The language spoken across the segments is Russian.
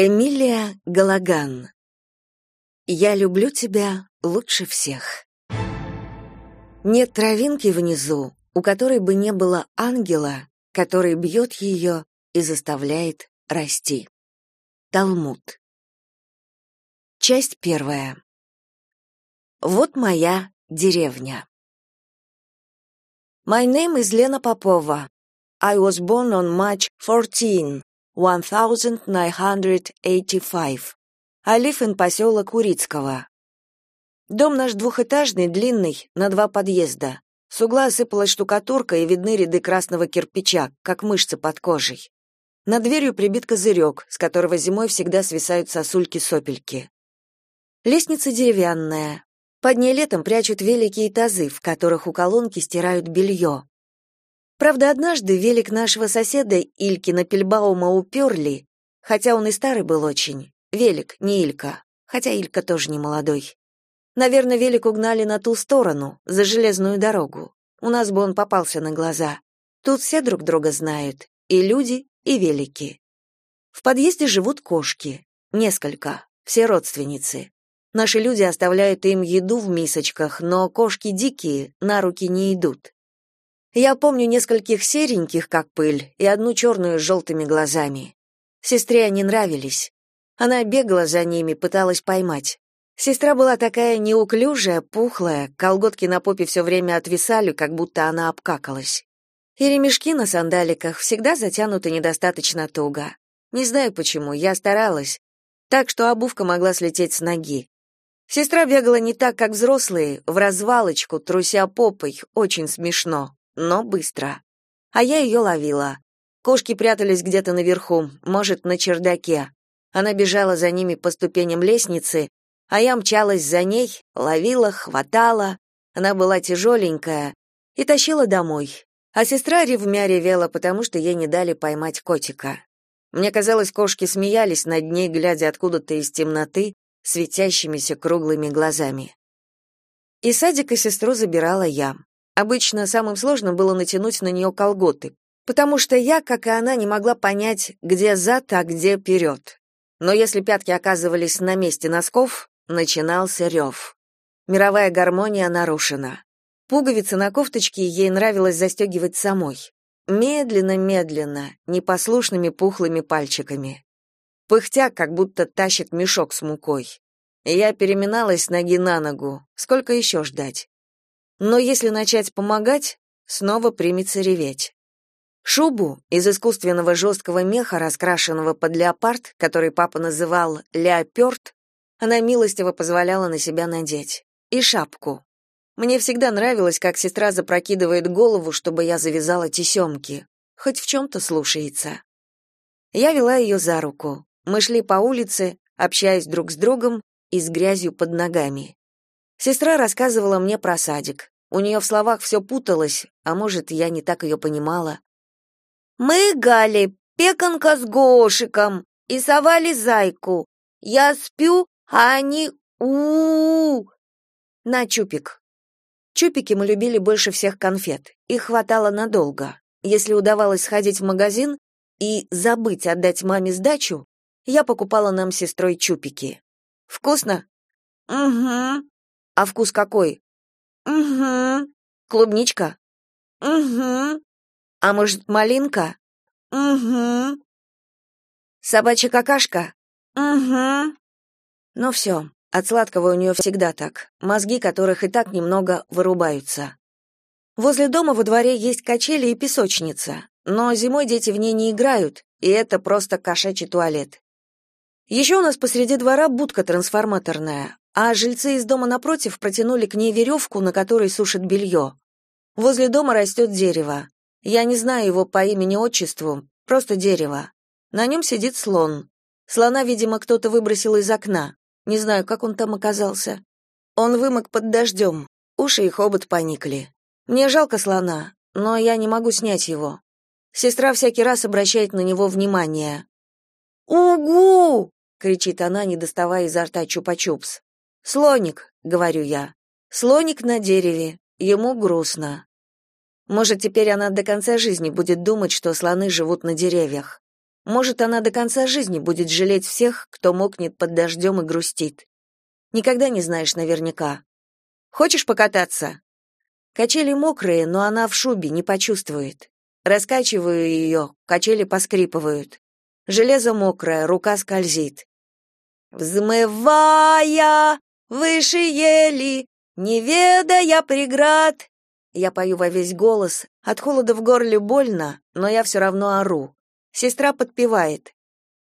Эмилия Галаган. Я люблю тебя лучше всех. Нет травинки внизу, у которой бы не было ангела, который бьет ее и заставляет расти. Талмуд. Часть первая. Вот моя деревня. My name is Lena Popova. I was born on March 14, 1985. I live in поселок Урицкого. Дом наш двухэтажный, длинный, на два подъезда. С угла осыпалась штукатурка и видны ряды красного кирпича, как мышцы под кожей. Над дверью прибит козырек, с которого зимой всегда свисают сосульки-сопельки. Лестница деревянная. Под ней летом прячут великие тазы, в которых у колонки стирают белье. Правда, однажды велик нашего соседа Илькина Пельбаума уперли, хотя он и старый был очень. Велик, не Илька, хотя Илька тоже не молодой. Наверное, велик угнали на ту сторону, за железную дорогу. У нас бы он попался на глаза. Тут все друг друга знают, и люди, и велики. В подъезде живут кошки, несколько, все родственницы. Наши люди оставляют им еду в мисочках, но кошки дикие, на руки не идут. Я помню нескольких сереньких, как пыль, и одну черную с желтыми глазами. Сестре они нравились. Она бегала за ними, пыталась поймать. Сестра была такая неуклюжая, пухлая, колготки на попе все время отвисали, как будто она обкакалась. И ремешки на сандаликах всегда затянуты недостаточно туго. Не знаю почему, я старалась. Так что обувка могла слететь с ноги. Сестра бегала не так, как взрослые, в развалочку, труся попой, очень смешно но быстро. А я ее ловила. Кошки прятались где-то наверху, может, на чердаке. Она бежала за ними по ступеням лестницы, а я мчалась за ней, ловила, хватала. Она была тяжеленькая и тащила домой. А сестра ревмя ревела, потому что ей не дали поймать котика. Мне казалось, кошки смеялись над ней, глядя откуда-то из темноты, светящимися круглыми глазами. И садика сестру забирала я. Обычно самым сложным было натянуть на нее колготы, потому что я, как и она, не могла понять, где зад, а где вперед. Но если пятки оказывались на месте носков, начинался рев. Мировая гармония нарушена. Пуговицы на кофточке ей нравилось застегивать самой. Медленно-медленно, непослушными пухлыми пальчиками. Пыхтя, как будто тащит мешок с мукой. Я переминалась ноги на ногу. Сколько еще ждать? Но если начать помогать, снова примется реветь. Шубу из искусственного жесткого меха, раскрашенного под леопард, который папа называл «леопёрд», она милостиво позволяла на себя надеть. И шапку. Мне всегда нравилось, как сестра запрокидывает голову, чтобы я завязала тесемки. Хоть в чем-то слушается. Я вела ее за руку. Мы шли по улице, общаясь друг с другом и с грязью под ногами. Сестра рассказывала мне про садик. У нее в словах все путалось, а может, я не так ее понимала. «Мы, Гали, пеканка с Гошиком, и совали зайку. Я спю, а они у, -у, -у, На чупик. Чупики мы любили больше всех конфет. Их хватало надолго. Если удавалось сходить в магазин и забыть отдать маме сдачу, я покупала нам с сестрой чупики. Вкусно? Угу. А вкус какой? Угу. Клубничка? Угу. А может, малинка? Угу. Собачья какашка? Угу. Ну все, от сладкого у нее всегда так, мозги которых и так немного вырубаются. Возле дома во дворе есть качели и песочница, но зимой дети в ней не играют, и это просто кошачий туалет. Еще у нас посреди двора будка трансформаторная, а жильцы из дома напротив протянули к ней веревку, на которой сушат белье. Возле дома растет дерево. Я не знаю его по имени-отчеству, просто дерево. На нем сидит слон. Слона, видимо, кто-то выбросил из окна. Не знаю, как он там оказался. Он вымок под дождем. Уши и хобот поникли. Мне жалко слона, но я не могу снять его. Сестра всякий раз обращает на него внимание. «Угу!» — кричит она, не доставая изо рта чупа-чупс. «Слоник», — говорю я. «Слоник на дереве. Ему грустно». Может, теперь она до конца жизни будет думать, что слоны живут на деревьях. Может, она до конца жизни будет жалеть всех, кто мокнет под дождем и грустит. Никогда не знаешь наверняка. Хочешь покататься? Качели мокрые, но она в шубе, не почувствует. Раскачиваю ее, качели поскрипывают. Железо мокрое, рука скользит. «Взмывая выше ели, не ведая преград!» Я пою во весь голос, от холода в горле больно, но я все равно ору. Сестра подпевает.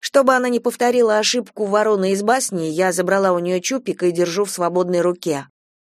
Чтобы она не повторила ошибку вороны из басни, я забрала у нее чупик и держу в свободной руке.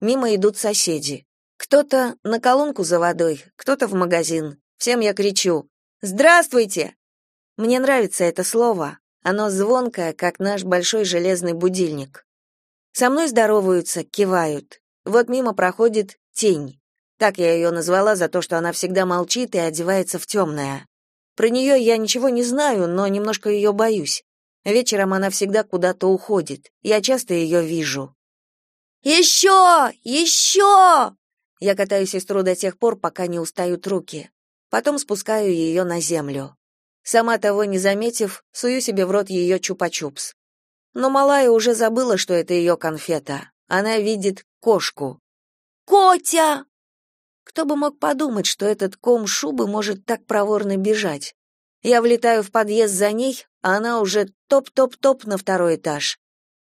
Мимо идут соседи. Кто-то на колонку за водой, кто-то в магазин. Всем я кричу «Здравствуйте!». Мне нравится это слово. Оно звонкое, как наш большой железный будильник. Со мной здороваются, кивают. Вот мимо проходит тень. Так я ее назвала за то, что она всегда молчит и одевается в темное. Про нее я ничего не знаю, но немножко ее боюсь. Вечером она всегда куда-то уходит. Я часто ее вижу. «Еще! Еще!» Я катаю сестру до тех пор, пока не устают руки. Потом спускаю ее на землю. Сама того не заметив, сую себе в рот ее чупа-чупс. Но малая уже забыла, что это ее конфета. Она видит кошку. «Котя!» Кто бы мог подумать, что этот ком шубы может так проворно бежать. Я влетаю в подъезд за ней, а она уже топ-топ-топ на второй этаж.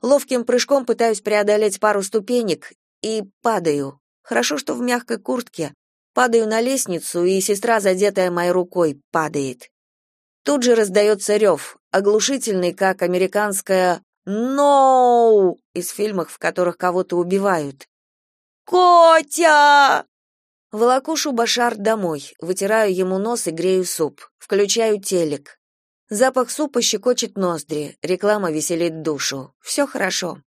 Ловким прыжком пытаюсь преодолеть пару ступенек и падаю. Хорошо, что в мягкой куртке. Падаю на лестницу, и сестра, задетая моей рукой, падает. Тут же раздается рев, оглушительный, как американская «No!» из фильмов, в которых кого-то убивают. «Котя!» Волоку Шубашар домой, вытираю ему нос и грею суп, включаю телек. Запах супа щекочет ноздри, реклама веселит душу. Все хорошо.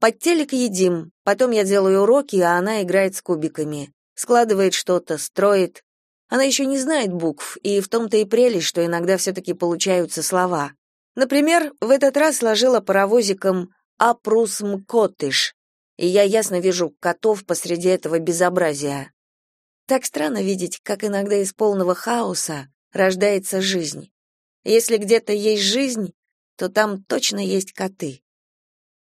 Под телек едим, потом я делаю уроки, а она играет с кубиками. Складывает что-то, строит. Она еще не знает букв, и в том-то и прелесть, что иногда все-таки получаются слова. Например, в этот раз сложила паровозиком «Апрусмкотыш», и я ясно вижу котов посреди этого безобразия. Так странно видеть, как иногда из полного хаоса рождается жизнь. Если где-то есть жизнь, то там точно есть коты.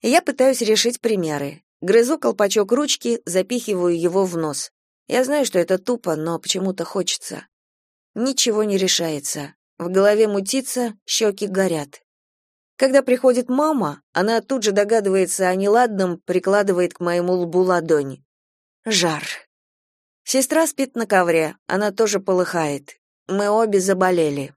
Я пытаюсь решить примеры. Грызу колпачок ручки, запихиваю его в нос. Я знаю, что это тупо, но почему-то хочется. Ничего не решается. В голове мутится, щеки горят. Когда приходит мама, она тут же догадывается о неладном, прикладывает к моему лбу ладонь. Жар. Сестра спит на ковре, она тоже полыхает. Мы обе заболели.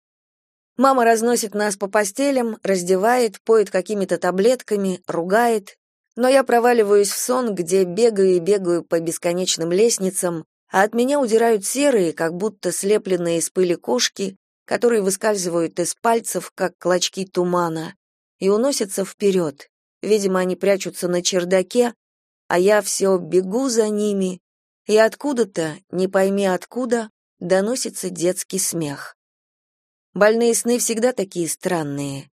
Мама разносит нас по постелям, раздевает, поет какими-то таблетками, ругает. Но я проваливаюсь в сон, где бегаю и бегаю по бесконечным лестницам, а от меня удирают серые, как будто слепленные из пыли кошки, которые выскальзывают из пальцев, как клочки тумана, и уносятся вперед. Видимо, они прячутся на чердаке, а я все бегу за ними, и откуда-то, не пойми откуда, доносится детский смех. Больные сны всегда такие странные.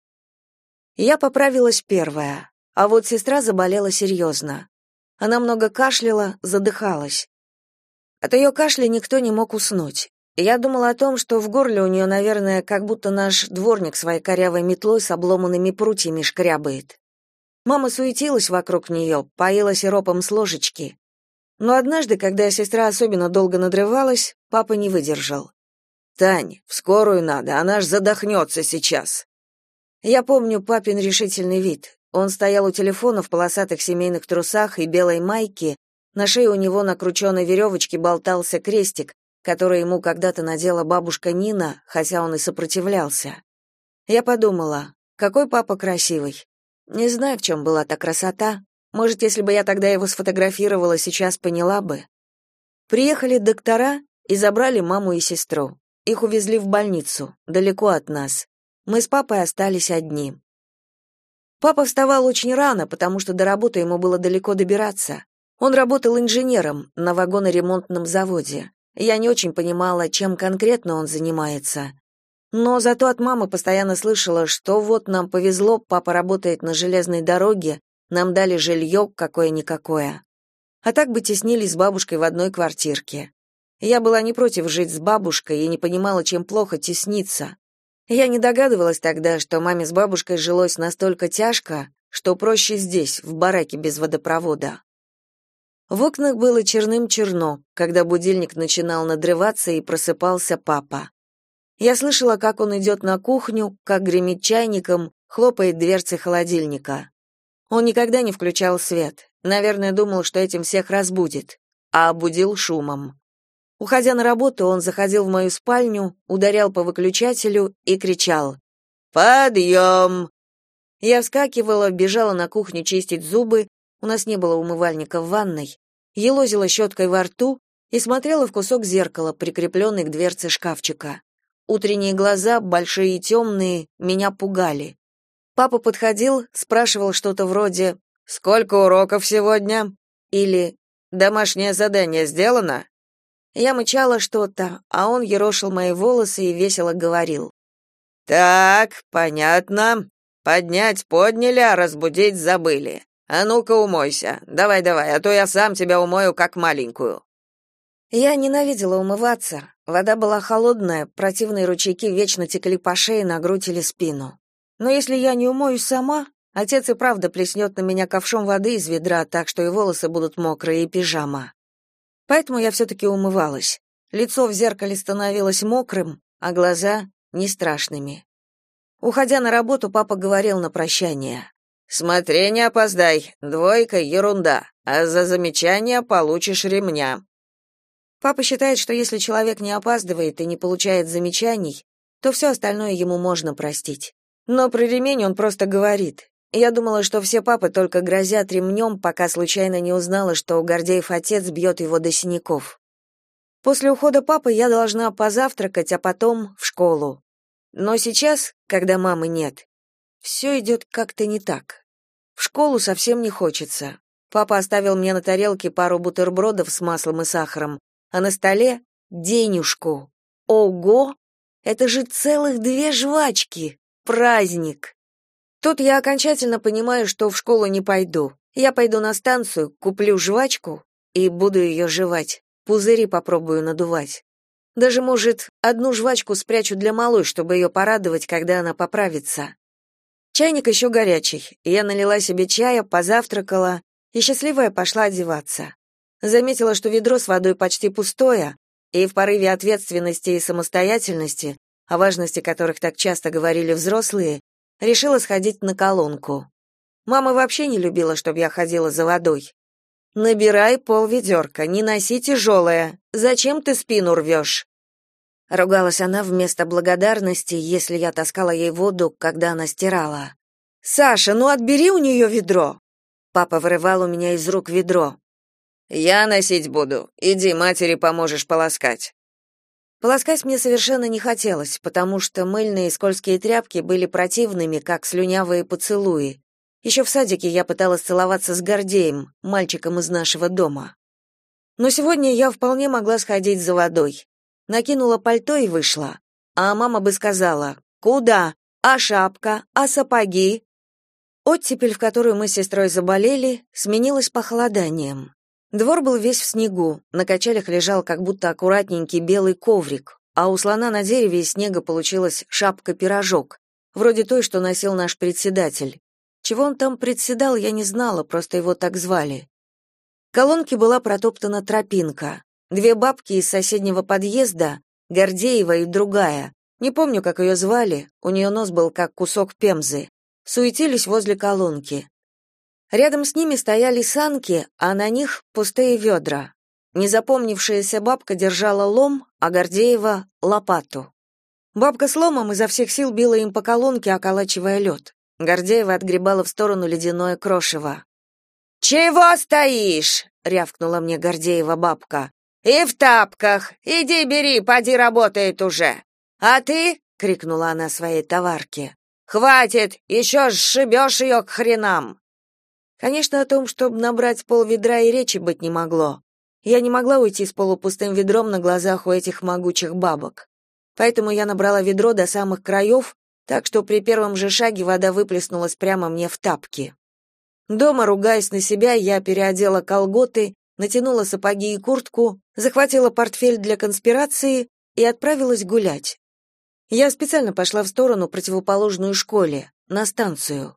Я поправилась первая, а вот сестра заболела серьезно. Она много кашляла, задыхалась. От ее кашля никто не мог уснуть. Я думала о том, что в горле у нее, наверное, как будто наш дворник своей корявой метлой с обломанными прутьями шкрябает. Мама суетилась вокруг нее, поила сиропом с ложечки. Но однажды, когда сестра особенно долго надрывалась, папа не выдержал. Тань, в скорую надо, она ж задохнется сейчас. Я помню папин решительный вид. Он стоял у телефона в полосатых семейных трусах и белой майке, на шее у него на крученой веревочке болтался крестик, который ему когда-то надела бабушка Нина, хотя он и сопротивлялся. Я подумала, какой папа красивый. Не знаю, в чем была та красота. Может, если бы я тогда его сфотографировала, сейчас поняла бы. Приехали доктора и забрали маму и сестру. Их увезли в больницу, далеко от нас. Мы с папой остались одни. Папа вставал очень рано, потому что до работы ему было далеко добираться. Он работал инженером на вагоноремонтном заводе. Я не очень понимала, чем конкретно он занимается. Но зато от мамы постоянно слышала, что вот нам повезло, папа работает на железной дороге, нам дали жилье какое-никакое. А так бы теснились с бабушкой в одной квартирке. Я была не против жить с бабушкой и не понимала, чем плохо тесниться. Я не догадывалась тогда, что маме с бабушкой жилось настолько тяжко, что проще здесь, в бараке без водопровода. В окнах было черным-черно, когда будильник начинал надрываться и просыпался папа. Я слышала, как он идет на кухню, как гремит чайником, хлопает дверцы холодильника. Он никогда не включал свет. Наверное, думал, что этим всех разбудит, а будил шумом. Уходя на работу, он заходил в мою спальню, ударял по выключателю и кричал «Подъем!». Я вскакивала, бежала на кухню чистить зубы, у нас не было умывальника в ванной, елозила щеткой во рту и смотрела в кусок зеркала, прикрепленный к дверце шкафчика. Утренние глаза, большие и темные, меня пугали. Папа подходил, спрашивал что-то вроде «Сколько уроков сегодня?» или «Домашнее задание сделано?» Я мычала что-то, а он ерошил мои волосы и весело говорил. «Так, понятно. Поднять подняли, а разбудить забыли. А ну-ка умойся. Давай-давай, а то я сам тебя умою как маленькую». Я ненавидела умываться. Вода была холодная, противные ручейки вечно текли по шее, на грудь или спину. Но если я не умоюсь сама, отец и правда плеснет на меня ковшом воды из ведра, так что и волосы будут мокрые, и пижама. Поэтому я все-таки умывалась. Лицо в зеркале становилось мокрым, а глаза — не страшными. Уходя на работу, папа говорил на прощание. «Смотри, не опоздай. Двойка — ерунда. А за замечание получишь ремня. Папа считает, что если человек не опаздывает и не получает замечаний, то все остальное ему можно простить. Но про ремень он просто говорит. Я думала, что все папы только грозят ремнем, пока случайно не узнала, что Гордеев отец бьет его до синяков. После ухода папы я должна позавтракать, а потом в школу. Но сейчас, когда мамы нет, все идет как-то не так. В школу совсем не хочется. Папа оставил мне на тарелке пару бутербродов с маслом и сахаром, а на столе — денюшку. Ого! Это же целых две жвачки! Праздник! Тут я окончательно понимаю, что в школу не пойду. Я пойду на станцию, куплю жвачку и буду ее жевать. Пузыри попробую надувать. Даже, может, одну жвачку спрячу для малой, чтобы ее порадовать, когда она поправится. Чайник еще горячий. Я налила себе чая, позавтракала и счастливая пошла одеваться. Заметила, что ведро с водой почти пустое, и в порыве ответственности и самостоятельности, о важности которых так часто говорили взрослые, решила сходить на колонку. Мама вообще не любила, чтобы я ходила за водой. «Набирай полведерка, не носи тяжелое. Зачем ты спину рвешь?» Ругалась она вместо благодарности, если я таскала ей воду, когда она стирала. «Саша, ну отбери у нее ведро!» Папа вырывал у меня из рук ведро. Я носить буду. Иди, матери поможешь полоскать. Полоскать мне совершенно не хотелось, потому что мыльные и скользкие тряпки были противными, как слюнявые поцелуи. Еще в садике я пыталась целоваться с Гордеем, мальчиком из нашего дома. Но сегодня я вполне могла сходить за водой. Накинула пальто и вышла. А мама бы сказала: "Куда? А шапка? А сапоги?" Оттепель, в которую мы с сестрой заболели, сменилась похолоданием. Двор был весь в снегу, на качелях лежал как будто аккуратненький белый коврик, а у слона на дереве из снега получилась шапка-пирожок, вроде той, что носил наш председатель. Чего он там председал, я не знала, просто его так звали. К колонке была протоптана тропинка. Две бабки из соседнего подъезда, Гордеева и другая, не помню, как ее звали, у нее нос был как кусок пемзы, суетились возле колонки. Рядом с ними стояли санки, а на них пустые ведра. Незапомнившаяся бабка держала лом, а Гордеева — лопату. Бабка с ломом изо всех сил била им по колонке, околачивая лед. Гордеева отгребала в сторону ледяное крошево. «Чего стоишь?» — рявкнула мне Гордеева бабка. «И в тапках! Иди бери, поди работает уже!» «А ты?» — крикнула она своей товарке. «Хватит! Еще сшибешь ее к хренам!» Конечно, о том, чтобы набрать пол ведра и речи быть не могло. Я не могла уйти с полупустым ведром на глазах у этих могучих бабок. Поэтому я набрала ведро до самых краев, так что при первом же шаге вода выплеснулась прямо мне в тапки. Дома, ругаясь на себя, я переодела колготы, натянула сапоги и куртку, захватила портфель для конспирации и отправилась гулять. Я специально пошла в сторону противоположную школе, на станцию.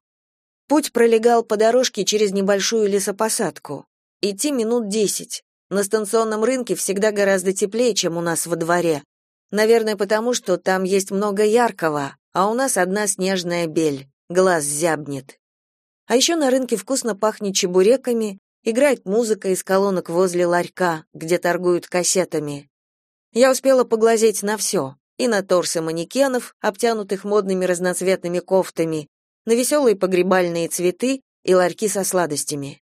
Путь пролегал по дорожке через небольшую лесопосадку. Идти минут десять. На станционном рынке всегда гораздо теплее, чем у нас во дворе. Наверное, потому что там есть много яркого, а у нас одна снежная бель, глаз зябнет. А еще на рынке вкусно пахнет чебуреками, играет музыка из колонок возле ларька, где торгуют кассетами. Я успела поглазеть на все, и на торсы манекенов, обтянутых модными разноцветными кофтами, на веселые погребальные цветы и ларьки со сладостями.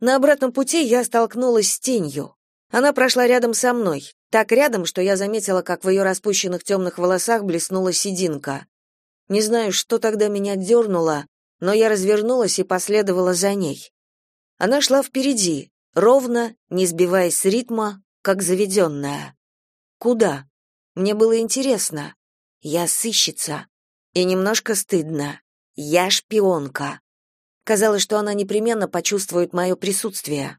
На обратном пути я столкнулась с тенью. Она прошла рядом со мной, так рядом, что я заметила, как в ее распущенных темных волосах блеснула сединка. Не знаю, что тогда меня дернуло, но я развернулась и последовала за ней. Она шла впереди, ровно, не сбиваясь с ритма, как заведенная. Куда? Мне было интересно. Я сыщица. И немножко стыдно. Я шпионка. Казалось, что она непременно почувствует мое присутствие.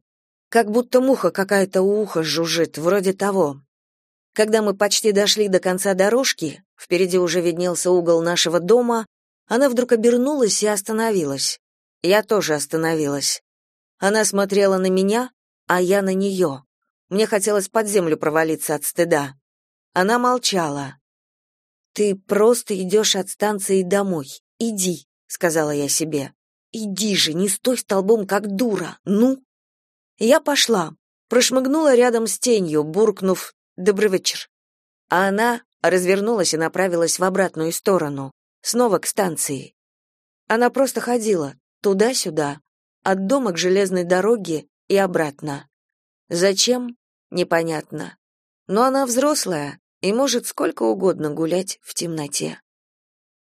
Как будто муха какая-то у уха жужжит, вроде того. Когда мы почти дошли до конца дорожки, впереди уже виднелся угол нашего дома, она вдруг обернулась и остановилась. Я тоже остановилась. Она смотрела на меня, а я на нее. Мне хотелось под землю провалиться от стыда. Она молчала. «Ты просто идешь от станции домой. Иди», — сказала я себе. «Иди же, не стой столбом, как дура. Ну?» Я пошла, прошмыгнула рядом с тенью, буркнув «Добрый вечер». А она развернулась и направилась в обратную сторону, снова к станции. Она просто ходила туда-сюда, от дома к железной дороге и обратно. Зачем? Непонятно. Но она взрослая и может сколько угодно гулять в темноте.